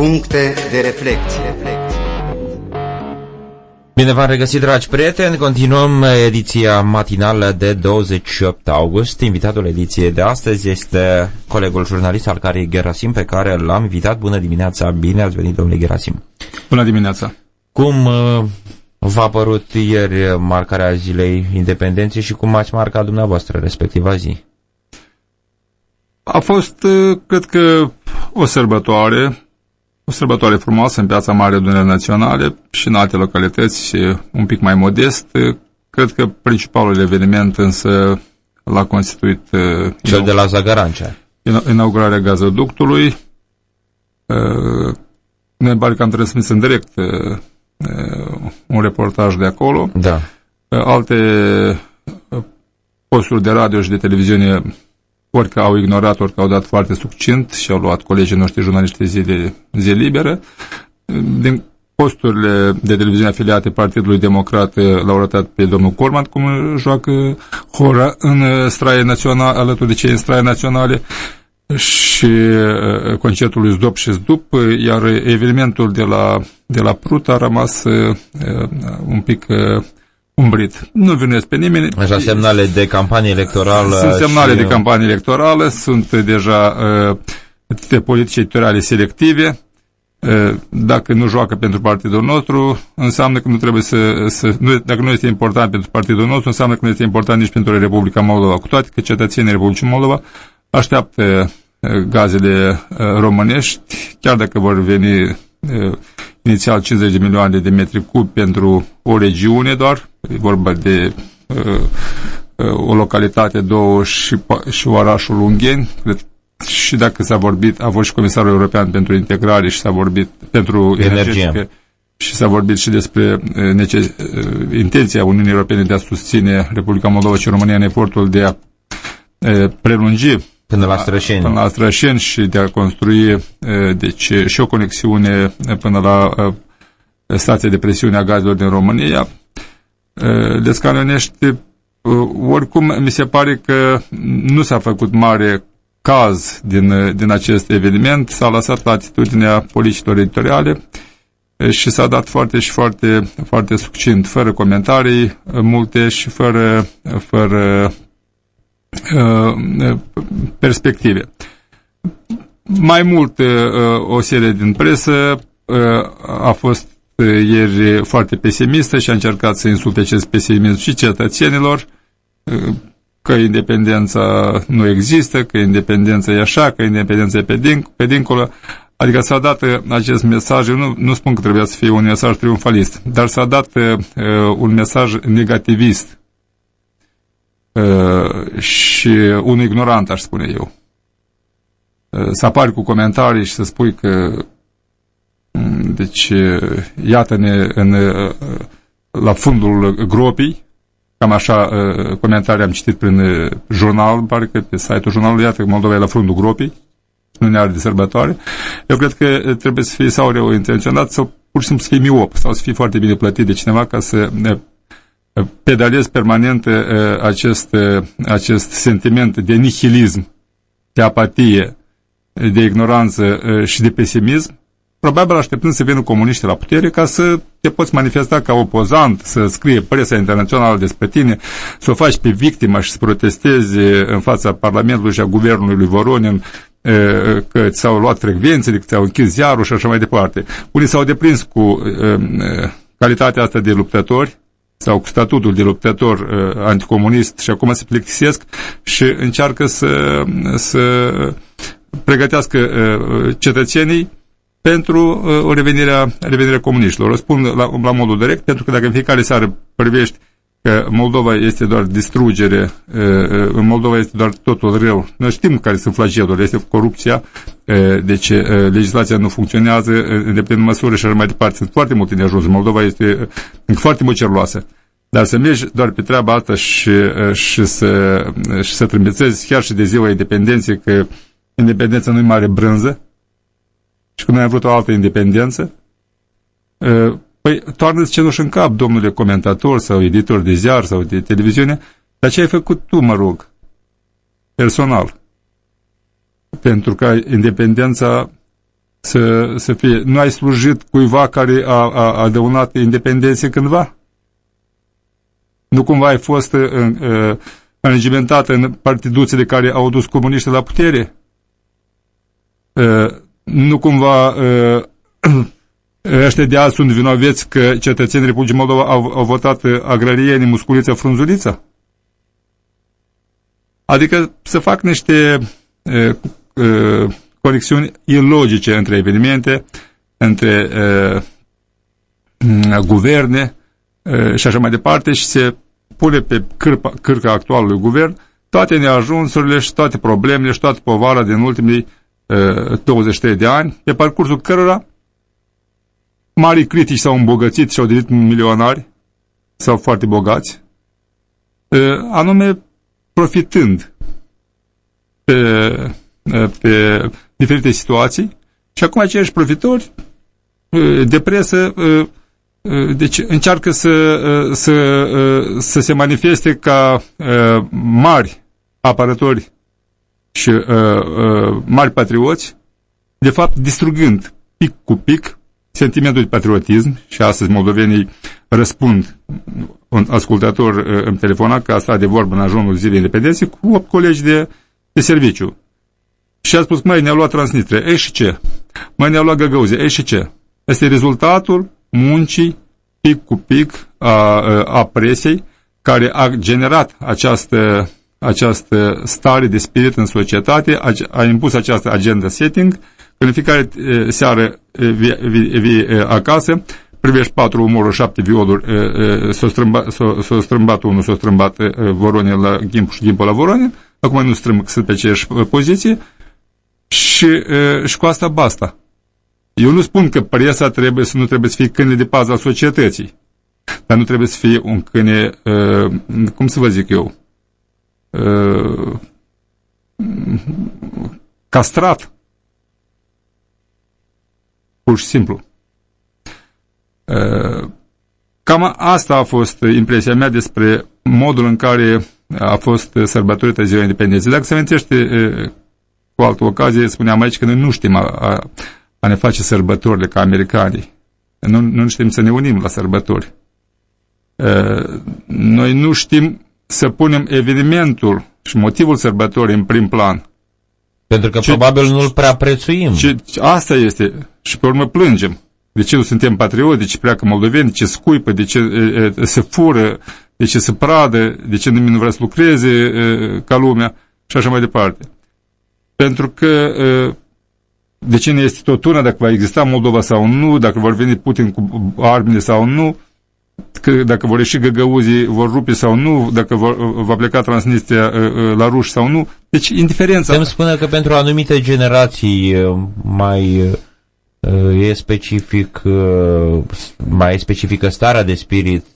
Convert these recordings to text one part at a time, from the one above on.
Puncte de reflecție. Bine v-am regăsit, dragi prieteni. Continuăm ediția matinală de 28 august. Invitatul ediției de astăzi este colegul jurnalist Alcari Gerasim, pe care l-am invitat. Bună dimineața, bine ați venit, domnule Gerasim. Bună dimineața. Cum uh, v-a părut ieri marcarea zilei independenței și cum ați marcat dumneavoastră respectiva zi? A fost, uh, cred că, o sărbătoare, o sărbătoare frumoasă în Piața Mare Dunăre Naționale și în alte localități un pic mai modest. Cred că principalul eveniment însă l-a constituit uh, cel de la Zagarancea. Inaugurarea gazoductului. Uh, ne pare că am transmis în direct un reportaj de acolo. Da. Alte posturi de radio și de televiziune ori că au ignorat, ori că au dat foarte succint și au luat colegii noștri jurnaliști zi de zi liberă. Din posturile de televiziune afiliate Partidului Democrat l-au arătat pe domnul Corman cum joacă hora în straie naționale, alături de cei în straie naționale și uh, concertul lui Zdop și Zdup, iar evenimentul de la, de la Prut a rămas uh, un pic uh, umbrit. Nu vinuiesc pe nimeni. Așa semnale de campanie electorală. Sunt semnale și... de campanie electorală, sunt deja uh, de politici editoriale selective. Uh, dacă nu joacă pentru partidul nostru, înseamnă că nu trebuie să, să nu, dacă nu este important pentru partidul nostru, înseamnă că nu este important nici pentru Republica Moldova. Cu toate că cetățenii Republicii Moldova așteaptă uh, gazele uh, românești, chiar dacă vor veni uh, inițial 50 de milioane de metri cub pentru o regiune doar, e vorba de uh, uh, o localitate, două și, și orașul Ungheni, cred și dacă s-a vorbit, a fost și Comisarul European pentru Integrare și s-a vorbit pentru energie. și s-a vorbit și despre uh, neces, uh, intenția Uniunii Europene de a susține Republica Moldova și România în efortul de a uh, prelungi Până la Strășeni. Până la Strășeni și de a construi deci, și o conexiune până la stația de presiune a gazelor din România. Descalonește, oricum mi se pare că nu s-a făcut mare caz din, din acest eveniment, s-a lăsat la atitudinea politicilor editoriale și s-a dat foarte și foarte, foarte succint, fără comentarii multe și fără, fără Uh, perspective. Mai mult, uh, o serie din presă uh, a fost ieri foarte pesimistă și a încercat să insulte acest pesimism și cetățenilor, că independența nu există, că independența e așa, că independența e pe, din, pe dincolo. Adică s-a dat acest mesaj, eu nu, nu spun că trebuia să fie un mesaj triumfalist, dar s-a dat uh, un mesaj negativist Uh, și un ignorant, aș spune eu. Uh, să apari cu comentarii și să spui că mm, deci uh, iată-ne în, la fundul gropii, cam așa comentarii am citit prin jurnal, pare că pe site-ul jurnalului, iată că Moldova e la fundul gropii, nu ne are de sărbătoare. Eu cred că trebuie să fie sau rău intenționat sau pur și simplu să fie miop sau să fie foarte bine plătit de cineva ca să pedalez permanent acest, acest sentiment de nihilism, de apatie, de ignoranță și de pesimism, probabil așteptând să vină comuniștii la putere ca să te poți manifesta ca opozant, să scrie presa internațională despre tine, să o faci pe victimă și să protestezi în fața Parlamentului și a Guvernului lui Voronin că ți-au luat frecvențele, că ți-au închis ziarul și așa mai departe. Unii s-au deprins cu calitatea asta de luptători, sau cu statutul de luptător uh, anticomunist și acum se plictisesc și încearcă să, să pregătească uh, cetățenii pentru uh, o revenire a, revenire a comuniștilor. Răspund la, la modul direct, pentru că dacă în fiecare seară privești că Moldova este doar distrugere, în Moldova este doar totul rău. Noi știm care sunt flagelurile, este corupția, deci legislația nu funcționează în plină măsură și așa mai departe. Sunt foarte multe neajuns. Moldova este foarte măcerloasă. Dar să mergi doar pe treaba asta și, și, să, și să trâmbițezi chiar și de ziua independenței că independența nu e mare brânză și că noi am vrut o altă independență, Păi, toarnă-ți cenușă în cap, domnule comentator sau editor de ziar sau de televiziune, dar ce ai făcut tu, mă rog, personal? Pentru ca independența să, să fie. Nu ai slujit cuiva care a, a, a dăunat independențe cândva? Nu cumva ai fost în, înregimentat în partiduțele care au dus comuniștii la putere? Nu cumva ăștia de azi sunt vinoveți că cetățenii Republicii Moldova au, au votat agrarienii musculița frunzulița? Adică să fac niște uh, uh, conexiuni ilogice între evenimente, între uh, guverne uh, și așa mai departe și se pune pe cârpa, cârca actualului guvern toate neajunsurile și toate problemele și toată povara din ultimii uh, 23 de ani, pe parcursul cărora mari critici s-au îmbogățit și au devenit milionari sau foarte bogați, uh, anume profitând pe, pe diferite situații. Și acum aceiași profitori de presă deci încearcă să, să, să se manifeste ca mari apărători și mari patrioți, de fapt distrugând pic cu pic sentimentul de patriotism și astăzi moldovenii răspund un ascultător îmi telefona că a stat de vorbă în ajunul zilei independenței cu 8 colegi de, de serviciu. Și a spus, măi, ne-a luat Transnistria, ei și ce? Măi, ne-a luat Găgăuzia, ei și ce? Este rezultatul muncii pic cu pic a, a presiei care a generat această, această stare de spirit în societate, a, a impus această agenda setting, când în fiecare seară vii, vii acasă, privești patru umoruri, șapte violuri, s-a strâmbat, strâmbat unul, s-a strâmbat Voronin la Gimp și Gimpul la Voronin, acum nu strâmb, sunt pe aceeași poziție, și, și cu asta basta. Eu nu spun că presa trebuie să nu trebuie să fie câine de pază a societății, dar nu trebuie să fie un câine, cum să vă zic eu, castrat. Pur și simplu. Cam asta a fost impresia mea despre modul în care a fost sărbătorită ziua independenței. Dacă se amintește cu altă ocazie, spuneam aici că noi nu știm a, a, a ne face sărbătorile ca americanii. Nu, nu știm să ne unim la sărbători. Noi nu știm să punem evenimentul și motivul sărbătorii în prim plan. Pentru că ce, probabil nu-l prea prețuim. Ce, asta este. Și pe urmă plângem. De ce nu suntem patrioti, de ce pleacă moldoveni, de ce scuipă, de ce e, e, se fură, de ce se pradă, de ce nimeni nu vrea să lucreze e, ca lumea și așa mai departe. Pentru că de ce ne este tot una dacă va exista Moldova sau nu, dacă vor veni Putin cu armele sau nu, că dacă vor ieși găgăuzii, vor rupe sau nu, dacă vor, va pleca Transnistria la ruși sau nu. Deci, indiferența... Putem spune că pentru anumite generații mai e specific, mai specifică starea de spirit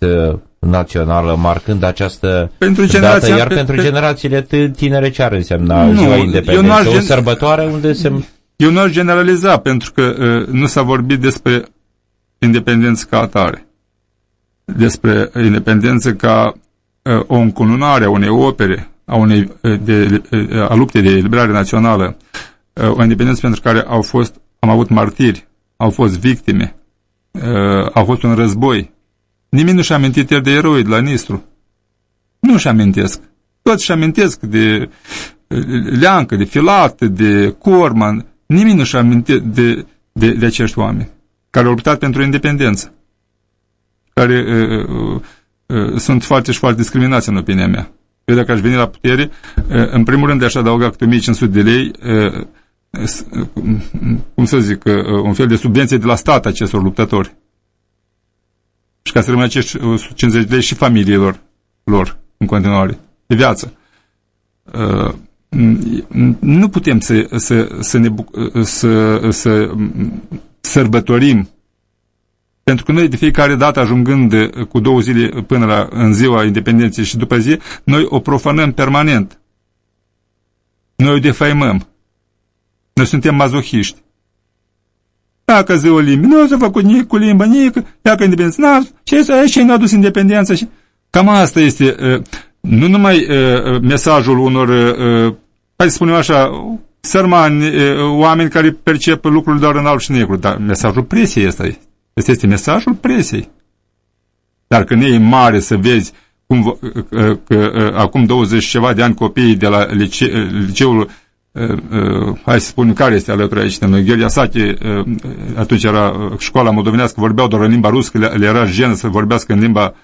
națională, marcând această pentru dată, iar pe, pentru pe... generațiile tinere ce ar însemna nu, ziua independenței? O sărbătoare unde se... Eu nu aș generaliza, pentru că uh, nu s-a vorbit despre independență ca atare. Despre independență ca uh, o încununare a unei opere, a, unei, de, a luptei de eliberare națională, uh, o independență pentru care au fost, am avut martiri, au fost victime, uh, au fost un război, Nimeni nu-și amintit el de eroi de la Nistru. Nu-și amintesc. Toți și amintesc de Leancă, de Filat, de Corman. Nimeni nu-și amintit de, de, de acești oameni care au luptat pentru independență. Care uh, uh, uh, sunt foarte și foarte discriminați în opinia mea. Eu dacă aș veni la putere, uh, în primul rând aș adăuga câte 1500 de lei uh, cum să zic, un fel de subvenție de la stat acestor luptători și ca să rămână acești 50 de lei și familiilor lor în continuare, de viață. Uh, nu putem să, să, să, ne, să, să sărbătorim pentru că noi de fiecare dată ajungând cu două zile până la, în ziua independenței și după zi, noi o profanăm permanent. Noi o defaimăm. Noi suntem mazohiști. Dacă ziua limbii, nu s-a făcut nici cu limba, nici, dacă independență, n-a, și și nu a dus independența. Și... Cam asta este, nu numai mesajul unor, hai să spunem așa, sărmani, oameni care percep lucrurile doar în alb și negru, dar mesajul presiei este. Este, este mesajul presiei. Dar când e mare să vezi cum, că, că, acum 20 ceva de ani copiii de la lice, liceul hai să spunem care este alături aici de noi, Gheorghe Sache, atunci era școala moldovenească, vorbeau doar în limba rusă, le, le era jenă să vorbească în limba,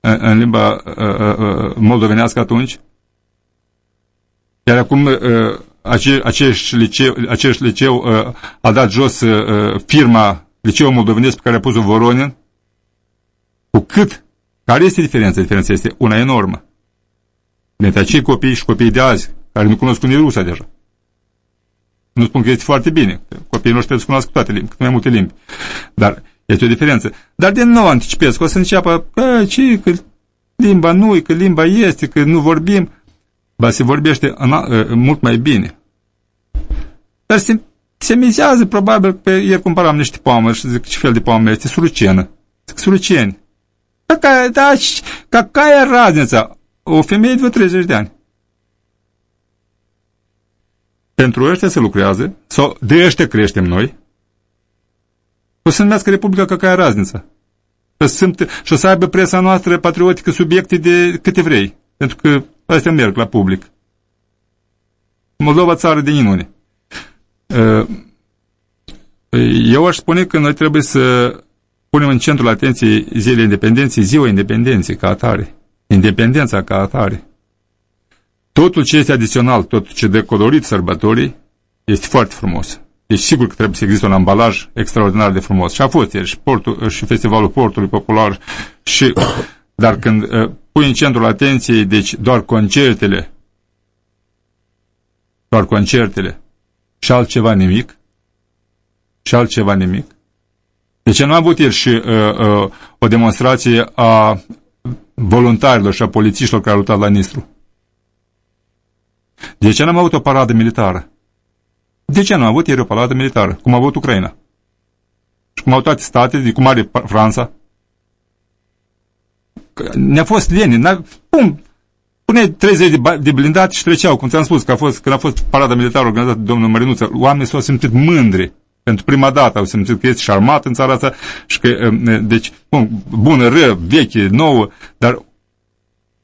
în limba moldovenească atunci. Iar acum ace, acești liceu, acești liceu a dat jos firma Liceul Moldovenesc pe care a pus-o Voronin, cu cât? Care este diferența? Diferența este una enormă. Dintre acei copii și copiii de azi, care nu cunosc unii rusa deja. Nu spun că este foarte bine. Copiii noștri trebuie să cunoască toate limbi, cât mai multe limbi. Dar este o diferență. Dar din nou anticipez că o să înceapă, că ce, că limba nu că limba este, că nu vorbim. Ba, se vorbește în, în, mult mai bine. Dar se, se mizează probabil pe ieri cumpăram niște poame și zic ce fel de poame este, surucenă. Zic suruceni. Какая, da, какая разница? O femeie de 30 de ani. Pentru ăștia se lucrează, sau de ăștia creștem noi, o să numească Republica Какая разница? Și o să aibă presa noastră patriotică subiecte de câte vrei, pentru că astea merg la public. Moldova țară de minune. Eu aș spune că noi trebuie să punem în centrul atenției zilei independenței, ziua independenței ca atare, independența ca atare. Totul ce este adițional, tot ce de colorit sărbătorii, este foarte frumos. Deci sigur că trebuie să existe un ambalaj extraordinar de frumos. Și a fost ieri și, portul, și festivalul portului popular. Și, dar când uh, pui în centrul atenției, deci doar concertele, doar concertele și altceva nimic, și altceva nimic, de ce nu a avut el și uh, uh, o demonstrație a voluntarilor și a polițiștilor care au luptat la Nistru? De ce n-am avut o paradă militară? De ce nu am avut ieri o paradă militară, cum a avut Ucraina? Și cum au toate statele, cum are Franța? Ne-a fost leni, pum, pune 30 de, de blindați și treceau, cum ți-am spus, că a fost, când a fost parada militară organizată de domnul Mărinuță, oamenii s-au simțit mândri pentru prima dată au simțit că este și șarmat în țara asta și că, deci, bun, bună, ră, veche, nouă, dar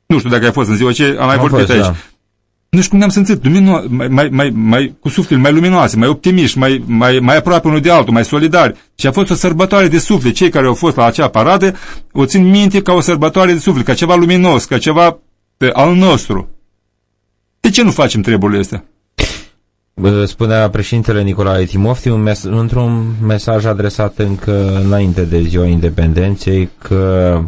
nu știu dacă ai fost în ziua ce am mai vorbit fost, aici. Da. Nu știu cum ne-am simțit, lumino, mai, mai, mai, mai, cu suflet mai luminoase, mai optimiști, mai, mai, mai aproape unul de altul, mai solidari. Și a fost o sărbătoare de suflet. Cei care au fost la acea paradă o țin minte ca o sărbătoare de suflet, ca ceva luminos, ca ceva al nostru. De ce nu facem treburile astea? Spunea președintele Nicolae Timofti un mes într-un mesaj adresat încă înainte de ziua independenței că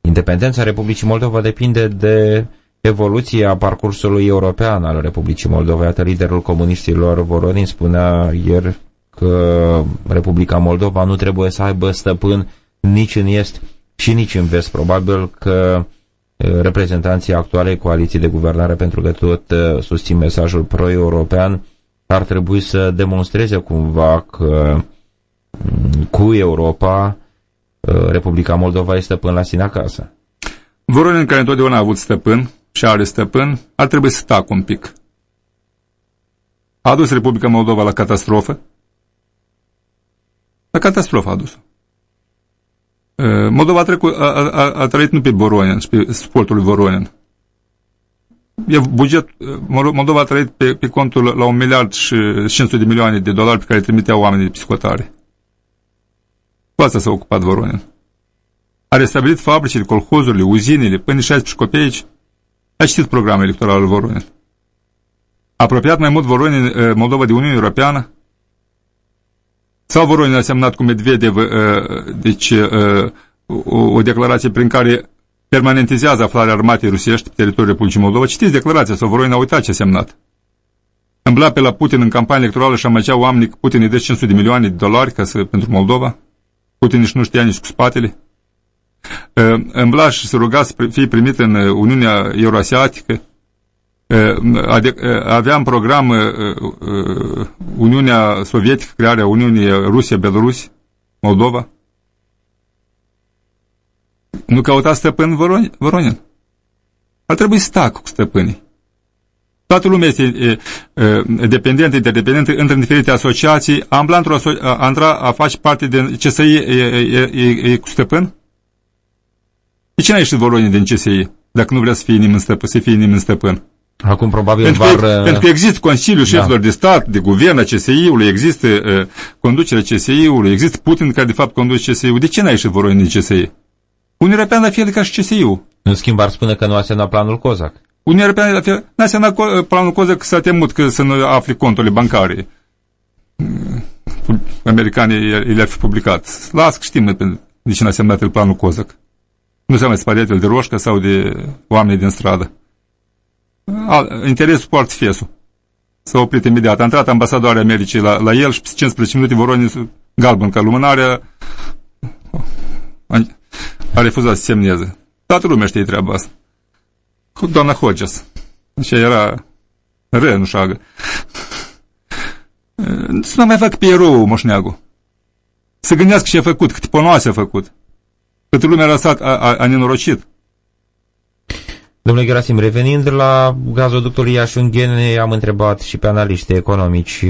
independența Republicii Moldova depinde de evoluția parcursului european al Republicii Moldova. Iată, liderul comuniștilor Voronin spunea ieri că Republica Moldova nu trebuie să aibă stăpân nici în est și nici în vest. Probabil că reprezentanții actualei coaliții de guvernare, pentru că tot susțin mesajul pro-european, ar trebui să demonstreze cumva că cu Europa Republica Moldova este stăpân la sine acasă. Voronin, care întotdeauna a avut stăpân și are stăpân, ar trebui să tacă un pic. A adus Republica Moldova la catastrofă. La catastrofă a adus-o. Moldova a, trecut, a, a, a trăit nu pe Voronin și pe sportul Voronin. E buget, Moldova a trăit pe, pe contul la un miliard și 500 de milioane de dolari pe care trimiteau oamenii de psihotare. Cu asta s-a ocupat Voronin. A restabilit fabricile, colhozurile, uzinele, până 16 copeici. A citit programul electoral al Voronin. A apropiat mai mult Voronin Moldova de Uniunea Europeană sau Voronin a semnat cu Medvedev uh, deci, uh, o, o declarație prin care permanentizează aflarea armatei rusești pe teritoriul Republicii Moldova. Citiți declarația, sau Voronin a uitat ce a semnat. Îmbla pe la Putin în campanie electorală și amăcea oamenii că Putin îi dă 500 de milioane de dolari ca să, pentru Moldova. Putin nici nu știa nici cu spatele. Uh, îmbla și se ruga să fie primit în Uniunea Euroasiatică avea în program Uniunea Sovietică, crearea Uniunii Rusia-Belarus, Moldova. Nu căuta stăpân Voronin. Ar trebui să tacă cu stăpânii. Toată lumea este e, e, dependentă, interdependentă între diferite asociații. Am într-o a, a, a face parte din CSI e, e, e, e cu stăpân? De ce n-ai ieșit Voronin din CSI, dacă nu vrea să fie nimeni stăpân? Să fie nimeni stăpân? Acum probabil pentru var... Că, pentru că există Consiliul da. Șefilor de Stat, de Guvern a CSI-ului, există uh, conducerea CSI-ului, există Putin care de fapt conduce CSI-ul. De ce n-ai ieșit Voronin din CSI? Uniunea Europeană la fel ca și CSI-ul. În schimb ar spune că nu a semnat planul COZAC. Uniunea Europeană la fel, n-a semnat planul COZAC că s-a temut că să nu afli conturile bancare. Americanii le-ar fi publicat. Las că știm de ce n-a semnat el planul COZAC. Nu seamă sparietele de roșcă sau de oameni din stradă. Interesul poartă fesul. S-a oprit imediat. A intrat ambasadoarea Americii la, la el și 15 minute Voronin galben ca lumânarea a refuzat să semneze. Toată lumea știe treaba asta. Cu doamna Hodges. Și era renușagă. Să nu mai fac pe erou moșneagul. Să gândească ce a făcut, câte ponoase a făcut. Câte lumea a lăsat, a, a, a nenorocit. Domnule Gerasim, revenind la gazoductul Iași-Unghene, am întrebat și pe analiști economici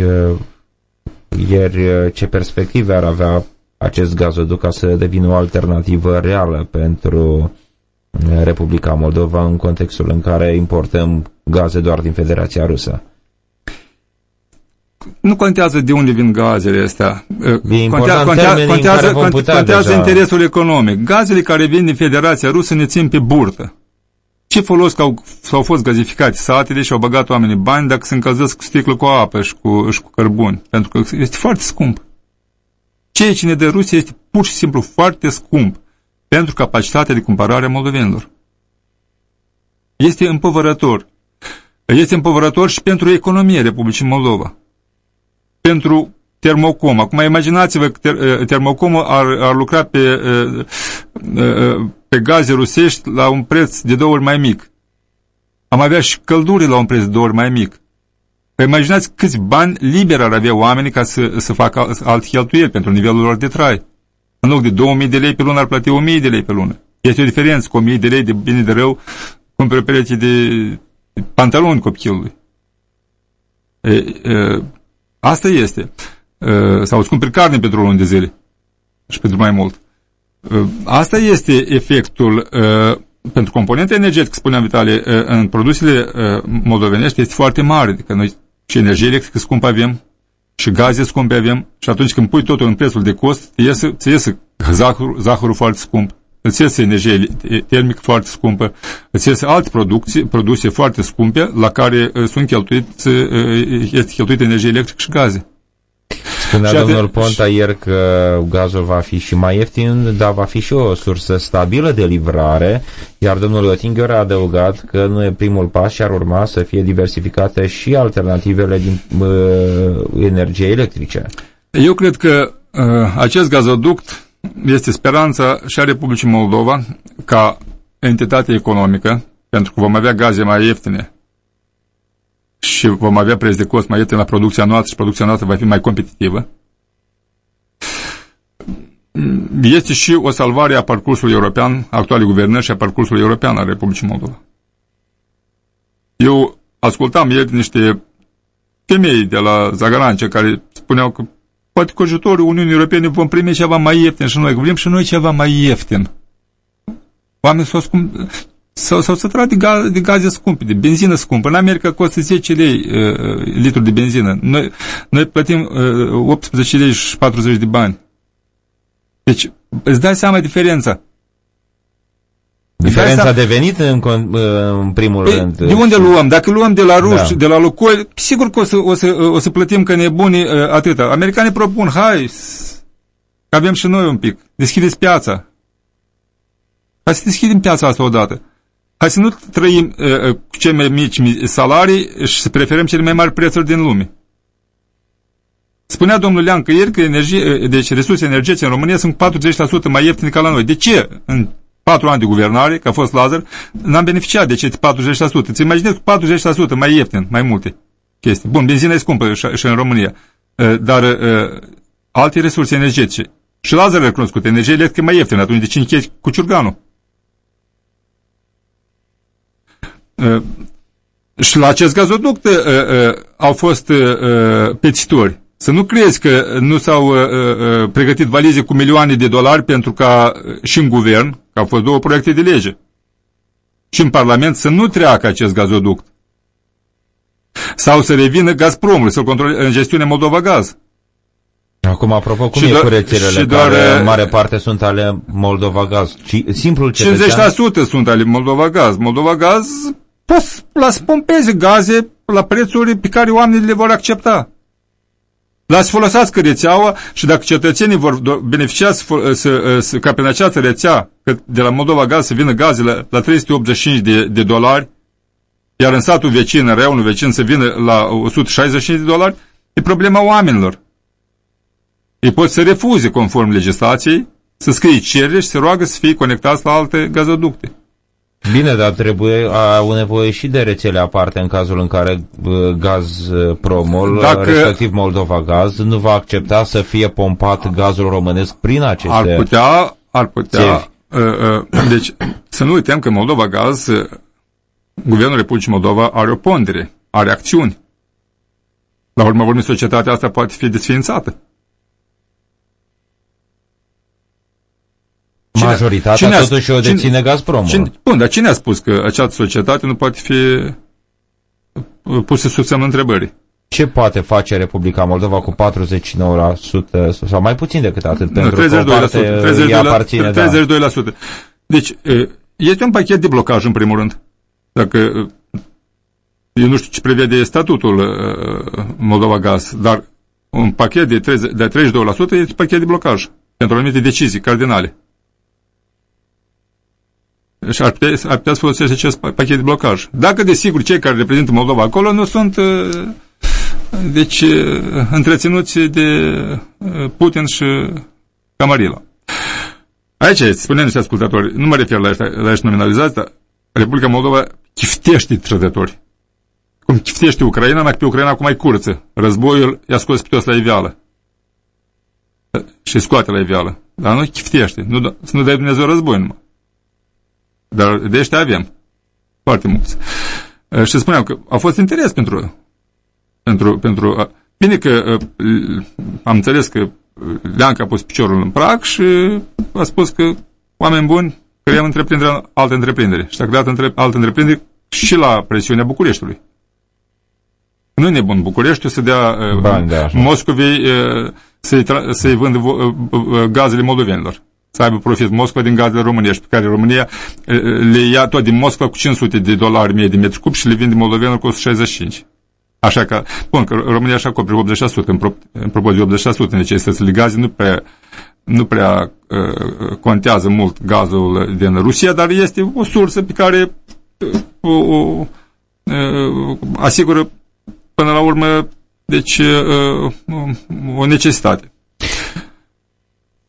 ieri ce perspective ar avea acest gazoduc ca să devină o alternativă reală pentru Republica Moldova în contextul în care importăm gaze doar din Federația Rusă. Nu contează de unde vin gazele astea. E contează, contează, contează, contează interesul economic. Gazele care vin din Federația Rusă ne țin pe burtă. Ce folos că au, au fost gazificate satele și au băgat oamenii bani dacă se încălzesc cu sticlă cu apă și cu, și cu cărbuni? Pentru că este foarte scump. Ceea ce ne dă Rusia este pur și simplu foarte scump pentru capacitatea de cumpărare a moldovenilor. Este împovărător. Este împovărător și pentru economia Republicii Moldova. Pentru Termocom. Acum imaginați-vă că ter, Termocomul ar, ar lucra pe, pe gaze rusești la un preț de două ori mai mic. Am avea și călduri la un preț de două ori mai mic. Păi imaginați câți bani liberi ar avea oamenii ca să, să facă alt cheltuieli pentru nivelul lor de trai. În loc de 2000 de lei pe lună ar plăti 1000 de lei pe lună. Este o diferență cu 1000 de lei de bine de rău cumpără pereche de pantaloni copilului. E, e, asta este. E, sau îți cumperi carne pentru o lună de zile și pentru mai mult. E, asta este efectul e, pentru componente energetică, spuneam Vitalie, în produsele moldovenești este foarte mare. Adică noi și energie electrică scumpă avem, și gaze scumpe avem, și atunci când pui totul în prețul de cost, iese, ți iese zahărul, zahărul foarte scump, îți iese energie termică foarte scumpă, îți iese alte producții, produse foarte scumpe, la care sunt cheltuit, este cheltuit energie electrică și gaze. Spunea și domnul Ponta ieri că gazul va fi și mai ieftin, dar va fi și o sursă stabilă de livrare, iar domnul Oettinger a adăugat că nu e primul pas și ar urma să fie diversificate și alternativele din uh, energie electrice. Eu cred că uh, acest gazoduct este speranța și a Republicii Moldova ca entitate economică, pentru că vom avea gaze mai ieftine și vom avea preț de cost mai ieftin la producția noastră și producția noastră va fi mai competitivă. Este și o salvare a parcursului european, actualii guvernări și a parcursului european al Republicii Moldova. Eu ascultam ieri niște femei de la Zagarance care spuneau că poate cu ajutorul Uniunii Europene vom primi ceva mai ieftin și noi, vrem și noi ceva mai ieftin. Oamenii s-au scump... Sau, sau să trag de, ga, de gaze scumpe, de benzină scumpă. În America costă 10 lei uh, litru de benzină. Noi, noi plătim uh, 18 lei și 40 de bani. Deci, îți dai seama diferența. Diferența de venit în, în primul păi, rând. De unde luăm? Dacă luăm de la ruși, da. de la Lucoil, sigur că o să, o să, o să plătim că nebuni uh, atâta. Americanii propun, hai, avem și noi un pic, deschideți piața. Hai să deschidem piața asta odată. Hai să nu trăim uh, cu cele mai mici salarii și să preferăm cele mai mari prețuri din lume. Spunea domnul Leancă ieri că energie, deci resurse energetice în România sunt 40% mai ieftine ca la noi. De ce? În patru ani de guvernare, că a fost Lazar, n-am beneficiat de ce 40%. Îți imaginezi cu 40% mai ieftin, mai multe chestii. Bun, benzina e scumpă și, și în România, dar uh, alte resurse energetice. Și Lazar a recunoscut, energie electrică mai ieftină, atunci de ce închezi cu ciurganul? Și la acest gazoduct uh, uh, au fost uh, uh, petitori. Să nu crezi că nu s-au uh, uh, pregătit valize cu milioane de dolari pentru ca uh, și în guvern, că au fost două proiecte de lege, și în Parlament să nu treacă acest gazoduct. Sau să revină Gazpromul, să-l controleze în gestiune Moldova Gaz. Acum, apropo, cum Și e doar- cu rețelele și doar, care în uh, mare parte sunt ale Moldova Gaz? Ci, simplul cetățean... 50% sunt ale Moldova Gaz. Moldova Gaz poți la să pompeze gaze la prețuri pe care oamenii le vor accepta. La să folosească rețeaua și dacă cetățenii vor do- beneficia să, fol- să, să, ca prin această rețea, că de la Moldova Gaz să vină gaze la, la 385 de, de dolari, iar în satul vecin, în reunul vecin, să vină la 165 de dolari, e problema oamenilor. Ei pot să refuze conform legislației, să scrie cerere și să roagă să fie conectați la alte gazoducte. Bine, dar trebuie, au nevoie și de rețele aparte în cazul în care uh, gaz uh, promol, Dacă- Dacă... respectiv Moldova Gaz, nu va accepta să fie pompat gazul românesc prin aceste... Ar putea, ar putea, țevi. uh, uh, deci să nu uităm că Moldova Gaz, uh, Guvernul Republicii Moldova are o pondere, are acțiuni. La urmă vorbim, societatea asta poate fi desființată. Majoritatea cine a- totuși o cine- deține Gazpromul. Cine, bun, dar cine a spus că această societate nu poate fi uh, pusă sub semnul întrebării? Ce poate face Republica Moldova cu 49% sau mai puțin decât atât? Nu, Pentru că o 32%. parte 32%, îi aparține, da. 32%. Deci, e, este un pachet de blocaj, în primul rând. Dacă, e, eu nu știu ce prevede statutul e, Moldova Gaz, dar un pachet de, 30, de 32% este pachet de blocaj pentru anumite decizii cardinale. Și ar putea, ar putea să folosește acest pa- pachet de blocaj. Dacă, desigur, cei care reprezintă Moldova acolo nu sunt e, deci e, întreținuți de e, Putin și Camarila. Aici, spunem niște ascultători, nu mă refer la ăștia, la ăștia nominalizați, dar Republica Moldova chiftește trădători. Cum chiftește Ucraina, dacă pe Ucraina acum mai curță. Războiul i-a scos pe toți la iveală. Și scoate la iveală. Dar nu chiftește. Nu, da- să nu dai Dumnezeu război numai. Dar de ăștia avem. Foarte mulți. E, Și spuneam că a fost interes pentru... pentru, pentru a- bine că uh, am înțeles că uh, Leanca a pus piciorul în prag și a spus că oameni buni creăm întreprindere, alte întreprindere. Și dacă dată între, alte întreprinderi și la presiunea Bucureștiului. Nu e nebun Bucureștiul să dea uh, Bani, da, așa. Moscovei uh, să-i, tra- să-i vândă vo- uh, uh, gazele moldovenilor. Să aibă profit Moscova din gazele României, pe care România uh, le ia tot din Moscova cu 500 de dolari mie de metri cub și le vinde moldovenilor cu 165. Așa că, bun, că România așa acoperi 80%, în, pro, în proporție de 80% necesitățile gaze, nu prea, nu prea uh, contează mult gazul din Rusia, dar este o sursă pe care uh, o, o, uh, asigură până la urmă deci, uh, o necesitate.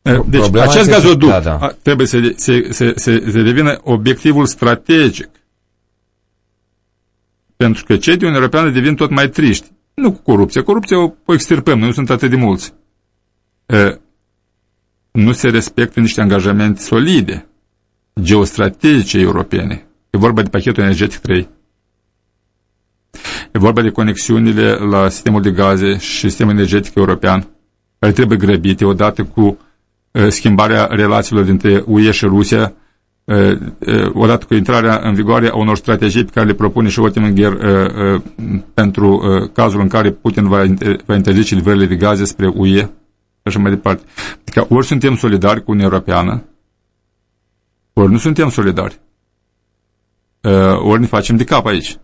Uh, Deci, Problema acest este- gazoduct da, da. a- trebuie să, să, să, să, să devină obiectivul strategic pentru că cei din Uniunea Europeană devin tot mai triști. Nu cu corupția. Corupția o, o extirpăm, noi nu sunt atât de mulți. E, nu se respectă niște angajamente solide, geostrategice europene. E vorba de pachetul energetic 3. E vorba de conexiunile la sistemul de gaze și sistemul energetic european, care trebuie grăbite odată cu e, schimbarea relațiilor dintre UE și Rusia, uh, uh, odată cu intrarea în vigoare a unor strategii pe care le propune și Oettinger uh, uh, pentru uh, cazul în care Putin va, inter- va interzice livrările de gaze spre UE și așa mai departe. Adică ori suntem solidari cu Uniunea Europeană, ori nu suntem solidari. Uh, ori ne facem de cap aici.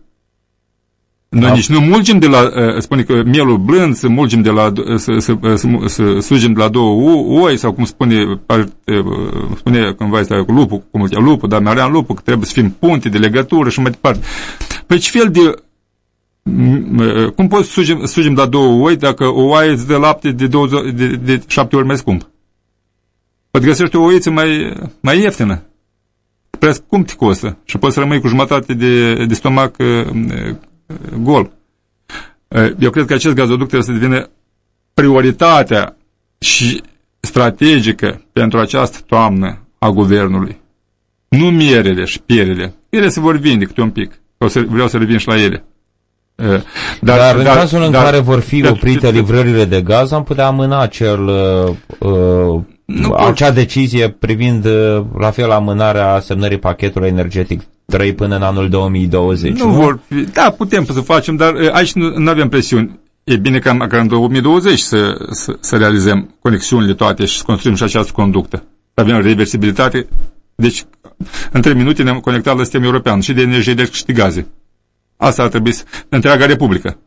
Noi Da. nici nu mulgim de la, uh, spune că mielul blând, să mulgim de la, să, să, să, să, să sugem de la două u- oi, sau cum spune, par- uh, spune cândva este cu lupul, cum îl cheamă, lupul, dar Marian lupul, că trebuie să fim punte de legătură și mai departe. Păi ce fel de m- uh, cum poți să sugem, sugem la două oi dacă o oaie îți dă lapte de, 20, de, de șapte ori mai scump? Poți găsești o oiță mai, mai ieftină. Prea scump te costă și poți să rămâi cu jumătate de, de stomac uh, uh, gol. Uh, Eu cred că acest gazoduct trebuie să devină prioritatea și strategică pentru această toamnă a guvernului. Nu mierele și pierele. Ele se vor vinde câte un pic. O să, vreau să revin și la ele. Dar, dar în dar, cazul în dar, care vor fi dar, oprite livrările de gaz, am putea amâna acel, uh, nu acea decizie privind uh, la fel amânarea semnării pachetului energetic 3 până în anul 2020. Nu, nu? Vor fi, da, putem să facem, dar uh, aici nu, nu avem presiuni. E bine ca, ca în 2020 să, să, să realizăm conexiunile toate și să construim și această conductă. Să avem reversibilitate. Deci, în 3 minute ne-am conectat la sistemul european și de energie de și de gaze. Asta ar trebui să, întreaga Republică.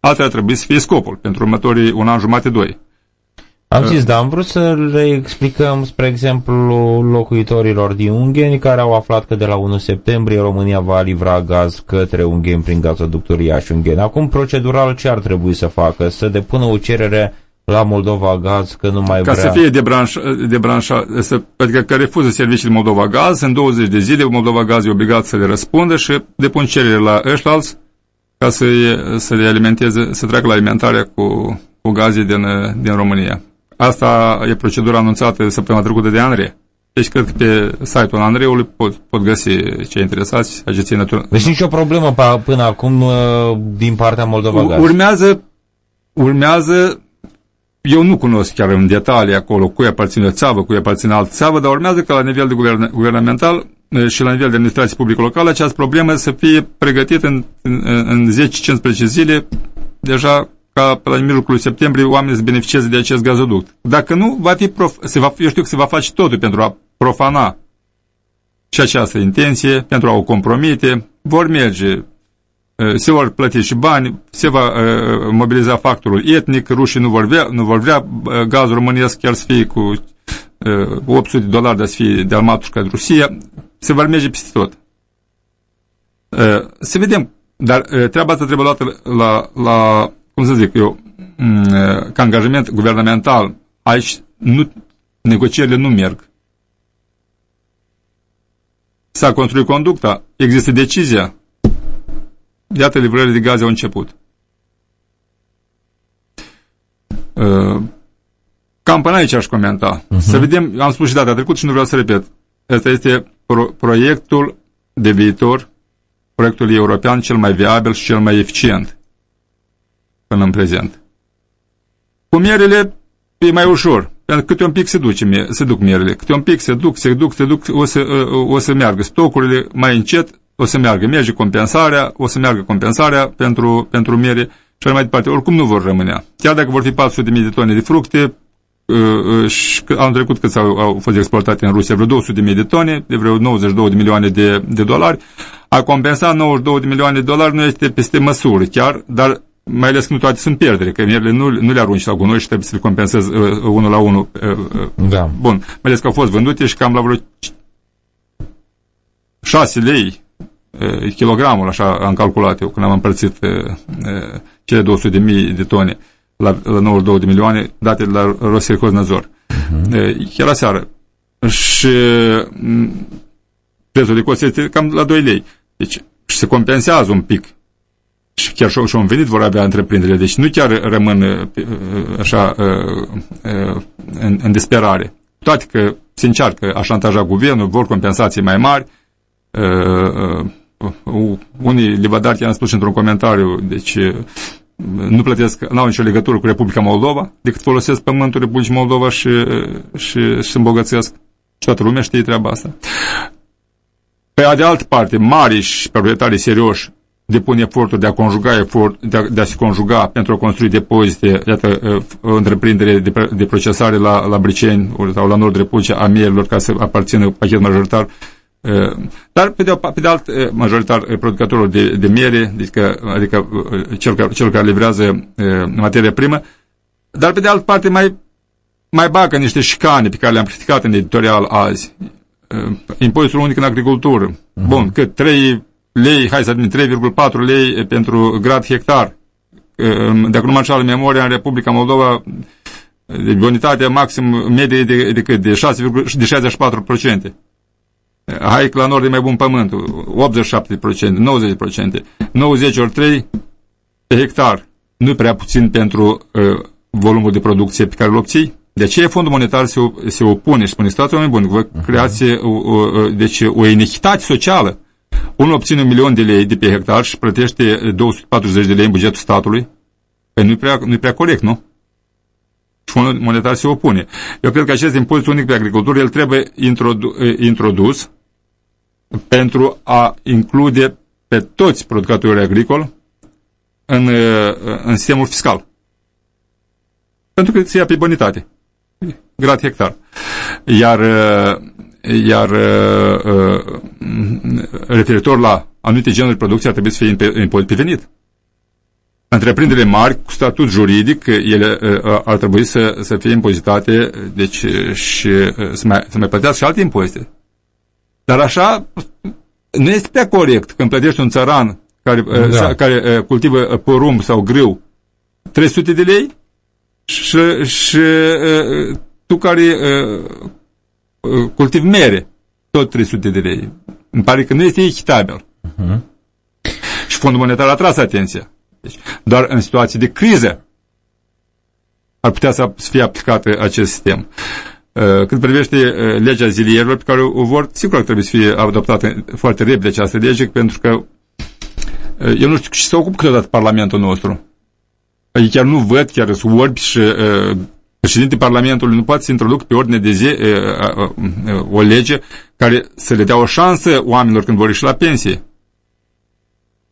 Asta ar trebui să fie scopul pentru următorii un an jumate, doi. Am zis, dar am vrut să le explicăm, spre exemplu, locuitorilor din Ungheni care au aflat că de la 1 septembrie România va livra gaz către Ungheni prin gazoductul Iași-Ungheni. Acum, procedural, ce ar trebui să facă? Să depună o cerere la Moldova Gaz că nu mai Ca vrea... să fie de, branș, de branșa, să, adică că refuză serviciile Moldova Gaz, în 20 de zile Moldova Gaz e obligat să le răspundă și depun cerere la ășlalți ca să, să le alimenteze, să treacă la alimentarea cu, cu gaze din, din România. Asta e procedura anunțată săptămâna trecută de Andrei. Deci cred că pe site-ul Andreului pot, pot găsi cei interesați, agenții naturale. Deci nicio problemă până acum uh, din partea Moldova Gaz. Urmează, urmează, eu nu cunosc chiar în detalii acolo cui aparține o țavă, cui aparține alt țavă, dar urmează că la nivel de guvern, guvernamental uh, și la nivel de administrație publică locală această problemă să fie pregătită în, în, în 10-15 zile deja ca pe la mijlocul septembrie oamenii să beneficieze de acest gazoduct. Dacă nu, va fi prof, se va, eu știu că se va face totul pentru a profana și această intenție, pentru a o compromite, vor merge, se vor plăti și bani, se va mobiliza factorul etnic, rușii nu vor vrea, nu vor vrea gazul românesc chiar să fie cu 800 de dolari de a fie de almatușca de Rusia, se va merge peste tot. Să vedem, dar treaba asta trebuie luată la, la cum să zic eu, mm, ca angajament guvernamental, aici nu, negocierile nu merg. S-a construit conducta, există decizia. Iată, livrările de gaze au început. Uh, cam până aici aș comenta. Uh-huh. Să vedem, am spus și data trecută și nu vreau să repet. Asta este pro proiectul de viitor, proiectul european cel mai viabil și cel mai eficient până în prezent. Cu mierele e mai ușor, pentru că câte un pic se, duce, se duc mierele, câte un pic se duc, se duc, se duc, o să, o să meargă stocurile mai încet, o să meargă, merge compensarea, o să meargă compensarea pentru, pentru miere și mai departe. Oricum nu vor rămânea. Chiar dacă vor fi 400.000 de tone de fructe, și anul trecut cât au, au fost exploatate în Rusia, vreo 200.000 de tone, de vreo 92 de milioane de, de dolari, a compensa 92 de milioane de dolari nu este peste măsură chiar, dar mai ales că nu toate sunt pierdere, că mierele nu, nu le arunci la gunoi și trebuie să le compensezi uh, unul la unul. Uh, uh. Da. Bun, mai ales că au fost vândute și cam la vreo 6 lei uh, kilogramul, așa am calculat eu, când am împărțit uh, uh, cele 200 de mii de tone la, la 92 de milioane date de la Roselcoz Nazor. Uh-huh. Uh, chiar la seară. Și uh, prețul de cost este cam la 2 lei. Deci, și se compensează un pic și chiar și un venit vor avea întreprinderile, deci nu chiar rămân uh, uh, așa uh, în, în disperare. Toate că se încearcă a șantaja guvernul, vor compensații mai mari, unii livadari am spus într-un comentariu, deci nu plătesc, n-au nicio legătură cu Republica Moldova, decât folosesc pământul Republicii Moldova și, și, și se îmbogățesc. Și toată lumea știe treaba asta. Pe de altă parte, mari și proprietarii serioși depun eforturi de a conjuga efort, de a, de a se conjuga pentru a construi depozite, iată, uh, o întreprindere de, de procesare la, la Briceni sau la Nord Republica a mierilor ca să aparțină pachet majoritar uh, dar pe de, pe de alt uh, majoritar producătorul de, de miere, adică, adică cel, care, cel care livrează materie primă, dar pe de altă parte mai, mai bagă niște șicane pe care le-am criticat în editorial azi. Impozitul unic în agricultură. Uh-huh. Bun, cât 3 lei, hai să 3,4 lei pentru grad hectar. Dacă nu mă înșală memoria, în Republica Moldova, de bonitatea maxim medie de, de, de, 6, de 64%. Hai că la nord e mai bun pământ, 87%, 90%. 90 ori 3 pe hectar. Nu prea puțin pentru uh, volumul de producție pe care îl obții. De aceea Fondul Monetar se, se opune și spune, stați oameni buni, vă creați uh, uh, deci, o inichitate socială unul obține un milion de lei de pe hectar și plătește 240 de lei în bugetul statului, păi nu-i prea, nu prea corect, nu? Și Fondul Monetar se opune. Eu cred că acest impozit unic pe agricultură, el trebuie introdu introdus pentru a include pe toți producătorii agricoli în, în sistemul fiscal. Pentru că se ia pe bonitate. Grad hectar. Iar, iar referitor la anumite genuri de producție ar trebui să fie impozit pe venit. Întreprinderile mari cu statut juridic, ele ar trebui să, să fie impozitate deci, și să mai, să mai plătească și alte impozite. Dar așa nu este prea corect când plătești un țăran care, da. care cultivă porumb sau grâu 300 de lei și, și tu care cultivi mere tot 300 de lei. Îmi pare că nu este echitabil. Uh-huh. Și Fondul Monetar a tras atenția. Deci, doar în situații de criză ar putea să fie aplicat acest sistem. Cât privește legea zilierilor pe care o vor, sigur că trebuie să fie adoptată foarte repede această lege, pentru că eu nu știu ce se ocupă câteodată Parlamentul nostru. Eu chiar nu văd, chiar sunt orbi și uh, președintele Parlamentului nu poate să introducă pe ordine de zi uh, uh, uh, o lege care să le dea o șansă oamenilor când vor ieși la pensie.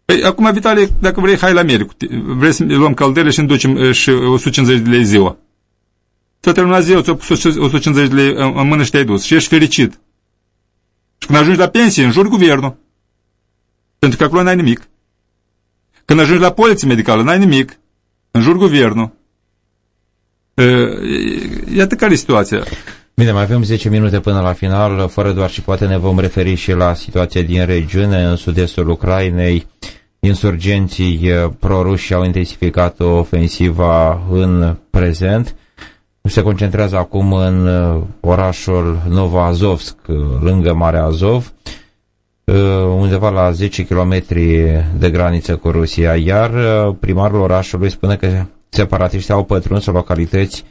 Păi, acum, Vitale, dacă vrei, hai la medic. Vrei să luăm caldele și înducem și 150 de lei ziua. Ți-a terminat ziua, ți-a pus 150 de lei în mână și te-ai dus. Și ești fericit. Și când ajungi la pensie, înjuri guvernul. Pentru că acolo n-ai nimic. Când ajungi la poliție medicală, n-ai nimic. Înjuri guvernul. Iată care e situația. Bine, mai avem 10 minute până la final, fără doar și poate ne vom referi și la situația din regiune, în sud-estul Ucrainei. Insurgenții proruși au intensificat ofensiva în prezent. Se concentrează acum în orașul Novoazovsk, lângă Marea Azov, undeva la 10 km de graniță cu Rusia, iar primarul orașului spune că separatiștii au pătruns localități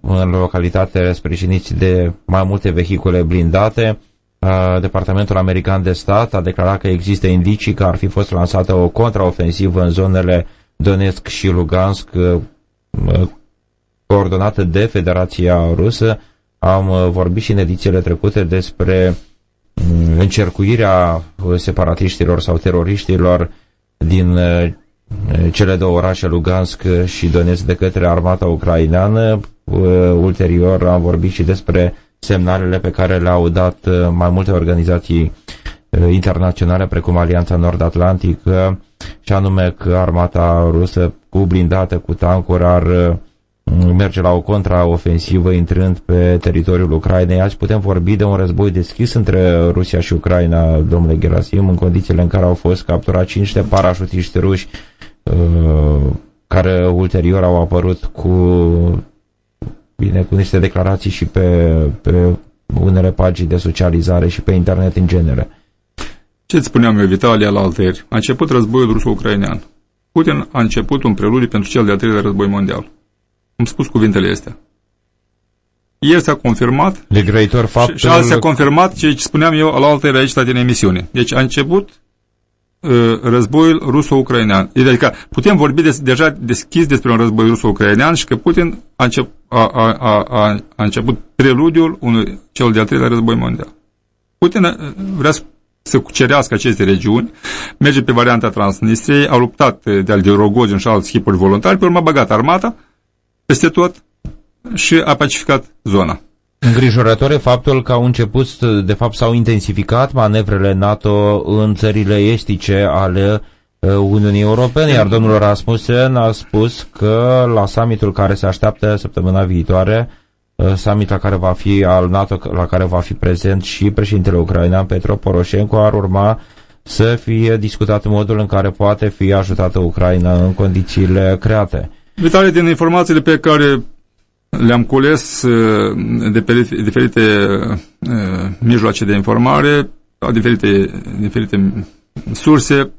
în localitate sprijiniți de mai multe vehicule blindate. Departamentul American de Stat a declarat că există indicii că ar fi fost lansată o contraofensivă în zonele Donetsk și Lugansk coordonată de Federația Rusă. Am vorbit și în edițiile trecute despre încercuirea separatiștilor sau teroriștilor din cele două orașe, Lugansk și Donetsk, de către armata ucraineană. Ulterior am vorbit și despre semnalele pe care le-au dat mai multe organizații internaționale, precum Alianța Nord-Atlantică, și anume că armata rusă cu blindate, cu tancuri, ar merge la o contraofensivă intrând pe teritoriul Ucrainei. Azi putem vorbi de un război deschis între Rusia și Ucraina, domnule Gerasim, în condițiile în care au fost capturați niște parașutiști ruși uh, care ulterior au apărut cu bine, cu niște declarații și pe, pe unele pagini de socializare și pe internet în genere. Ce-ți spuneam eu, Vitalia, la alteri? A început războiul ruso-ucrainean. Putin a început un preludiu pentru cel de-al treilea război mondial. Am spus cuvintele astea. El s-a confirmat de grăitor faptul... și azi s-a confirmat ce spuneam eu la altă aici la din emisiune. Deci a început uh, războiul ruso-ucrainean. Adică putem vorbi des, deja deschis despre un război ruso-ucrainean și că Putin a, încep, a, a, a, a, a început preludiul unui cel de-al treilea război mondial. Putin uh, vrea să să cucerească aceste regiuni, merge pe varianta Transnistriei, a luptat de-al de Rogozin și alți chipuri voluntari, pe urmă a băgat armata, peste tot și a pacificat zona. Îngrijorător e faptul că au început, de fapt s-au intensificat manevrele NATO în țările estice ale uh, Uniunii Europene, iar domnul Rasmussen a spus că la summitul care se așteaptă săptămâna viitoare, uh, summit la care va fi al NATO, la care va fi prezent și președintele ucrainean Petro Poroșenko, ar urma să fie discutat modul în care poate fi ajutată Ucraina în condițiile create. Vitale, din informațiile pe care le-am cules uh, de pe diferite uh, mijloace de informare, diferite, diferite surse,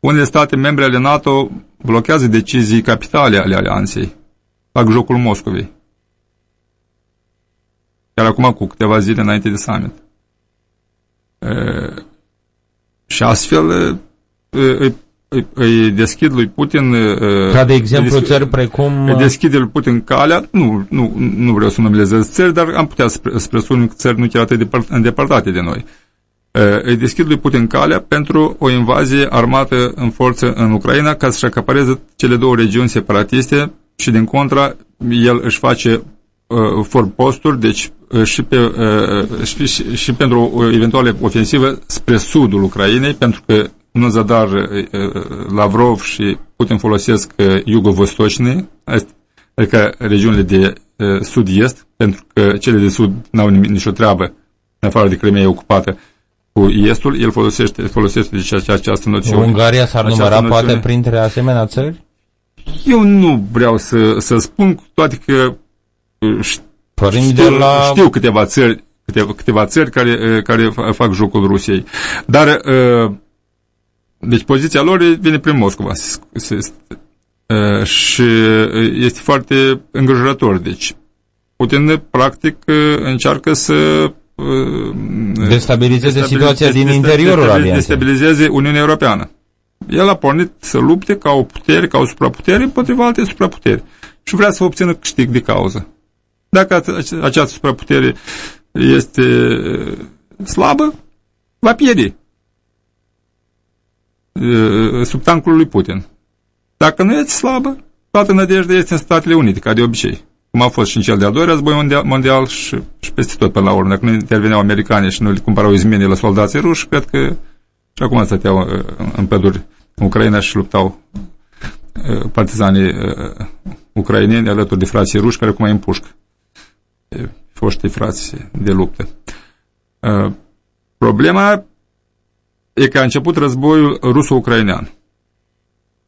unele state membre ale NATO blochează decizii capitale ale alianței, fac jocul Moscovei. Chiar acum cu câteva zile înainte de summit. Uh, Și astfel îi, îi deschid lui Putin... Ca de exemplu deschid, țări precum... Îi deschide lui Putin calea, nu, nu, nu vreau să numelez țări, dar am putea să presupun țări nu chiar atât de îndepărtate de noi. Îi deschid lui Putin calea pentru o invazie armată în forță în Ucraina ca să-și acapareze cele două regiuni separatiste și din contra el își face uh, forposturi, deci uh, și, pe, uh, și, și, și pentru o eventuală ofensivă spre sudul Ucrainei, pentru că în zadar uh, Lavrov și Putin folosesc uh, iugovostocne, adică regiunile de uh, sud-est, pentru că cele de sud n-au nicio treabă, în afară de Crimea ocupată, cu estul, el folosește, folosește deci această noțiune. Ungaria s-ar număra poate printre asemenea țări? Eu nu vreau să, să spun, cu toate că știu, de la... știu câteva țări, câteva, câteva țări care, care fac jocul Rusiei. Dar, deci poziția lor vine prin Moscova și este foarte îngrijorător. Deci, Putin, practic, încearcă să destabilizeze situația din interiorul alianței. Destabilizeze Uniunea Europeană. El a pornit să lupte ca o putere, ca o supraputere împotriva alte supraputeri și vrea să obțină câștig de cauză. Dacă această supraputere este slabă, va pierde sub tancul lui Putin. Dacă nu este slabă, toată nădejdea este în Statele Unite, ca de obicei. Cum a fost și în cel de-al doilea război mondial, mondial și, și peste tot până la urmă. Dacă nu interveneau americani și nu le cumpărau izmene la soldații ruși, cred că și acum stăteau în păduri Ucraina și luptau partizanii ucraineni alături de frații ruși care acum îi împușcă. Foștii frați de luptă. Problema e că a început războiul ruso-ucrainean.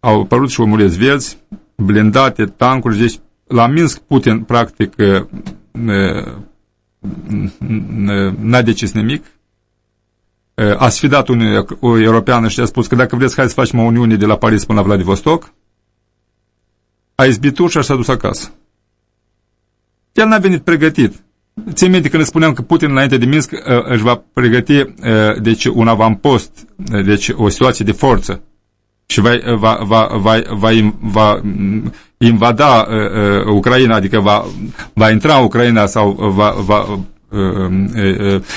Au apărut și omuleți verzi, blindate, tancuri, deci la Minsk Putin practic n-a decis nimic, a sfidat Uniunea Europeană și a spus că dacă vreți, hai să facem o Uniune de la Paris până la Vladivostok, a izbit ușa și s-a dus acasă. El n-a venit pregătit. Ții minte când spuneam că Putin înainte de Minsk își va pregăti deci, un avampost, deci o situație de forță și va, va, va, va, va, va invada Ucraina, adică va, va intra în Ucraina sau va, va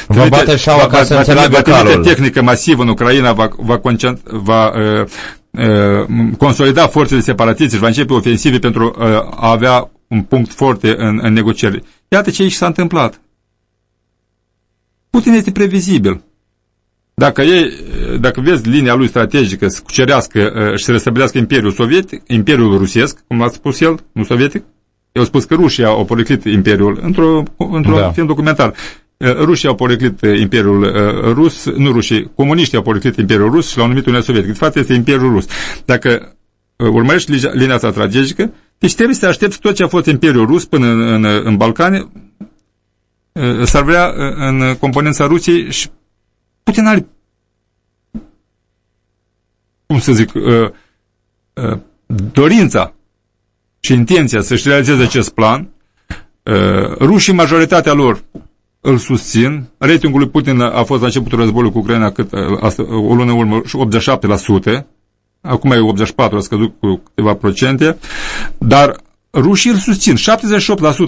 va bate șaua ca să înțeleagă calul. tehnică masivă în Ucraina va, va, va uh, uh, consolida forțele separatiste și va începe ofensive pentru uh, a avea un punct foarte în, în negocieri. Iată ce aici s-a întâmplat. Putin este previzibil. Dacă, ei, dacă vezi linia lui strategică să cucerească și să restabilească Imperiul Sovietic, Imperiul Rusesc, cum a spus el, nu sovietic, eu a spus că rușii au poreclit Imperiul într-un într, -o, da. film documentar. Rușii au poreclit Imperiul Rus, nu rușii, comuniștii au poreclit Imperiul Rus și l-au numit Uniunea Sovietică. De fapt, este Imperiul Rus. Dacă urmărești linia asta strategică, deci trebuie să te aștepți tot ce a fost Imperiul Rus până în, în, în Balcani, s-ar vrea în componența Rusiei și Putin are, cum să zic, dorința și intenția să-și realizeze acest plan, uh, rușii, majoritatea lor, îl susțin. Ratingul lui Putin a fost la începutul războiului cu Ucraina cât, uh, o lună urmă 87%, acum e 84%, a scăzut cu câteva procente, dar rușii îl susțin. 78%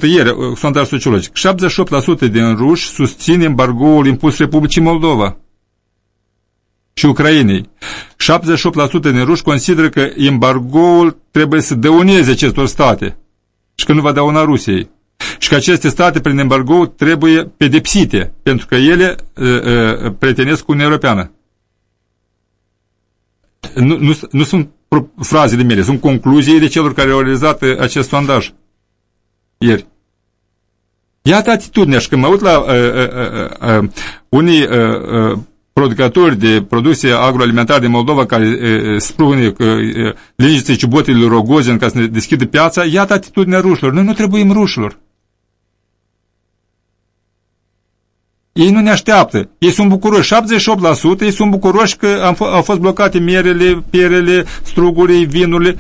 ieri, uh, sondaj sociologic, 78% din ruși susțin embargoul impus Republicii Moldova și Ucrainei. 78% din ruși consideră că embargoul trebuie să dăuneze acestor state și că nu va dăuna Rusiei. Și că aceste state, prin embargo, trebuie pedepsite, pentru că ele uh, uh, prietenesc cu Uniunea Europeană. Nu, nu, nu sunt frazele mele, sunt concluzii de celor care au realizat acest sondaj ieri. Iată atitudinea și când mă uit la uh, uh, uh, uh, unii uh, uh, producători de produse agroalimentare din Moldova care e, spune că liniște ciubotele lui Rogozin ca să ne deschidă piața, iată atitudinea rușilor. Noi nu trebuim rușilor. Ei nu ne așteaptă. Ei sunt bucuroși. 78% ei sunt bucuroși că am au fost blocate merele, pierele, strugurile, vinurile.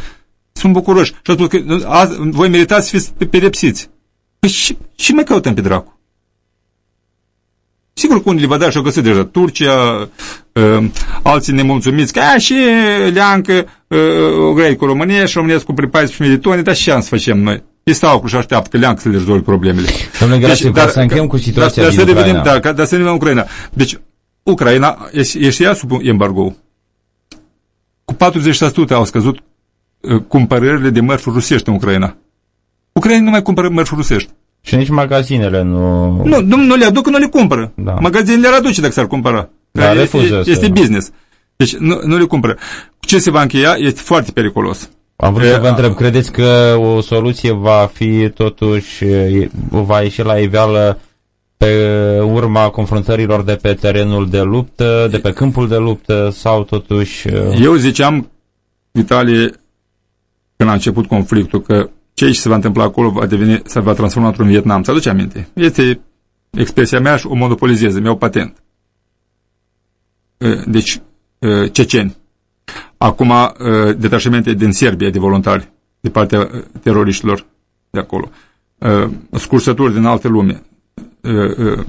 Sunt bucuroși. Și au spus că azi, voi meritați să fiți pedepsiți. Păi și, și mai căutăm pe dracu. Sigur că unii le va da și-au găsit deja Turcia, uh, alții nemulțumiți, ca și leancă, uh, o grei cu România și România cu 14.000 de tone, dar ce am să facem noi? Ei stau acolo și așteaptă că leancă să le rezolve problemele. Domnule Gerasim, deci, dar, să încheiem cu situația dar, din dar Ucraina. Să da, dar să ne Ucraina. Deci, Ucraina este ea sub embargo. Cu 40% au scăzut uh, cumpărările de mărfuri rusești în Ucraina. Ucraina nu mai cumpără mărfuri rusești. Și nici magazinele nu... Nu, nu, nu le aduc, nu le cumpără. Da. Magazinele le aduce dacă s-ar cumpăra. Da, este, refuză este să- business. Deci nu, nu le cumpără. Ce se va încheia este foarte periculos. Am vrut E, să vă a- întreb, credeți că o soluție va fi totuși, e, va ieși la iveală pe urma confruntărilor de pe terenul de luptă, de pe câmpul de luptă sau totuși... e, Eu ziceam, Vitalie, când a început conflictul, că ce aici se va întâmpla acolo va deveni, se va transforma într-un Vietnam. Ți aduce aminte? Este expresia mea și o monopolizez, mi-au patent. E, Deci, e, ceceni. Acum, e, detașamente din Serbia de voluntari, de partea e, teroriștilor de acolo. E, Scursături din alte lume. E, e,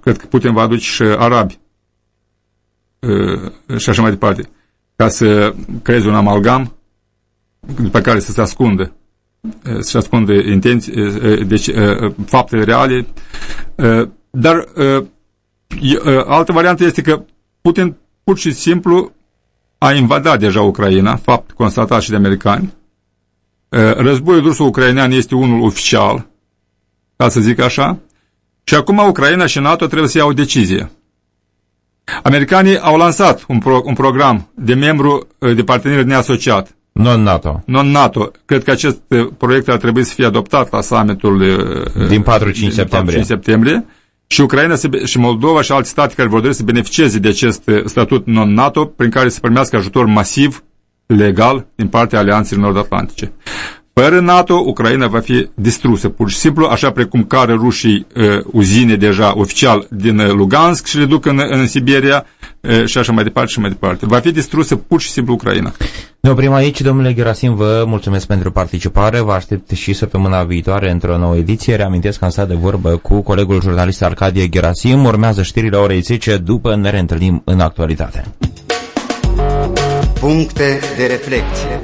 Cred că Putin va aduce și arabi. E, Și așa mai departe ca să creeze un amalgam după care să se ascundă să se ascundă intenții, deci faptele reale. Dar altă variantă este că Putin pur și simplu a invadat deja Ucraina, fapt constatat și de americani. Războiul ruso-ucrainean este unul oficial, ca să zic așa, și acum Ucraina și NATO trebuie să iau o decizie. Americanii au lansat un, pro, un program de membru eh, de partener neasociat, Non-NATO, non-NATO. Cred că acest eh, proiect ar trebui să fie adoptat la summitul eh, din 4-5 din septembrie. 4-5 septembrie. Și Ucraina se be- și Moldova și alte state care vor dori să beneficieze de acest eh, statut non-NATO, prin care să primească ajutor masiv, legal, din partea Alianței Nord-Atlantice. Fără NATO, Ucraina va fi distrusă, pur și simplu, așa precum care rușii uh, uzine deja oficial din uh, Lugansk și le duc în, în Siberia uh, și așa mai departe și mai departe. Va fi distrusă pur și simplu Ucraina. Ne oprim aici, domnule Gerasim, vă mulțumesc pentru participare, vă aștept și săptămâna viitoare într-o nouă ediție. Reamintesc că am stat de vorbă cu colegul jurnalist Arcadie Gerasim. Urmează știrile orei 10, după ne reîntâlnim în actualitate. Puncte de reflecție.